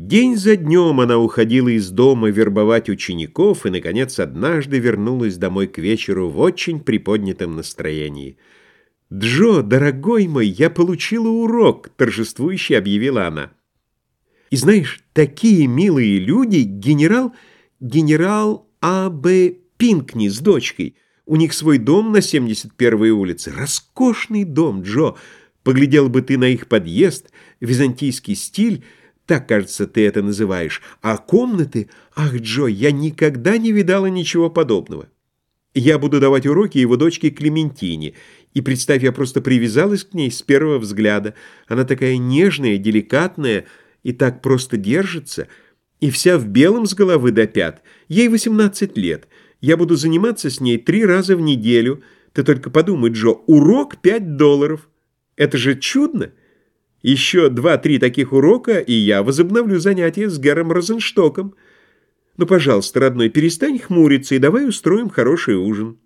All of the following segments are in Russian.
День за днем она уходила из дома вербовать учеников и, наконец, однажды вернулась домой к вечеру в очень приподнятом настроении. «Джо, дорогой мой, я получила урок!» — торжествующе объявила она. «И знаешь, такие милые люди, генерал, генерал А.Б. Пинкни с дочкой. У них свой дом на 71-й улице. Роскошный дом, Джо. Поглядел бы ты на их подъезд, византийский стиль, так, кажется, ты это называешь. А комнаты... Ах, Джо, я никогда не видала ничего подобного. Я буду давать уроки его дочке Клементине. И, представь, я просто привязалась к ней с первого взгляда. Она такая нежная, деликатная и так просто держится. И вся в белом с головы до пят. Ей 18 лет. Я буду заниматься с ней три раза в неделю. Ты только подумай, Джо, урок 5 долларов. Это же чудно. Еще два-три таких урока, и я возобновлю занятия с Гером Розенштоком. Ну, пожалуйста, родной, перестань хмуриться и давай устроим хороший ужин.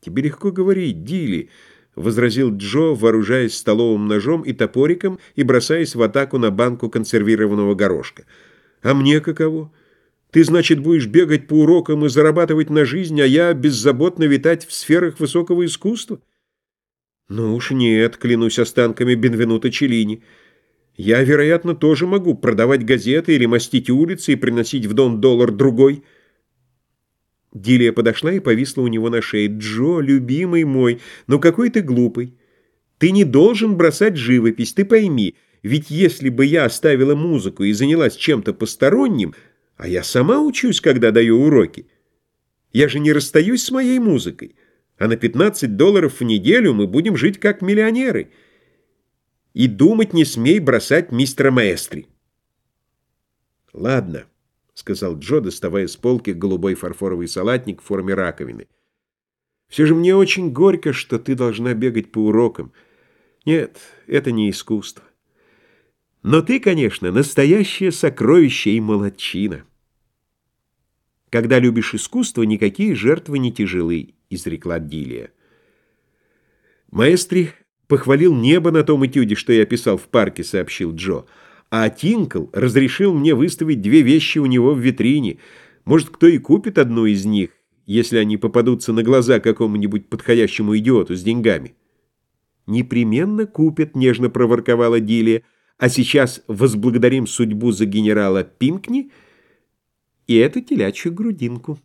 Тебе легко говорить, Дили, — возразил Джо, вооружаясь столовым ножом и топориком и бросаясь в атаку на банку консервированного горошка. А мне каково? Ты, значит, будешь бегать по урокам и зарабатывать на жизнь, а я беззаботно витать в сферах высокого искусства? Ну уж нет, клянусь останками Бенвенута Челлини. Я, вероятно, тоже могу продавать газеты или мастить улицы и приносить в дом доллар-другой. Дилия подошла и повисла у него на шее. «Джо, любимый мой, ну какой ты глупый. Ты не должен бросать живопись, ты пойми. Ведь если бы я оставила музыку и занялась чем-то посторонним, а я сама учусь, когда даю уроки, я же не расстаюсь с моей музыкой» а на 15 долларов в неделю мы будем жить как миллионеры. И думать не смей бросать мистера Маэстри. «Ладно», — сказал Джо, доставая с полки голубой фарфоровый салатник в форме раковины. «Все же мне очень горько, что ты должна бегать по урокам. Нет, это не искусство. Но ты, конечно, настоящее сокровище и молодчина». Когда любишь искусство, никакие жертвы не тяжелы, изрекла Дилия. Маэстри похвалил небо на том этюде, что я писал в парке, сообщил Джо. А Тинкл разрешил мне выставить две вещи у него в витрине. Может, кто и купит одну из них, если они попадутся на глаза какому-нибудь подходящему идиоту с деньгами. «Непременно купят», — нежно проворковала Дилия. «А сейчас возблагодарим судьбу за генерала Пинкни», — и эту телячью грудинку.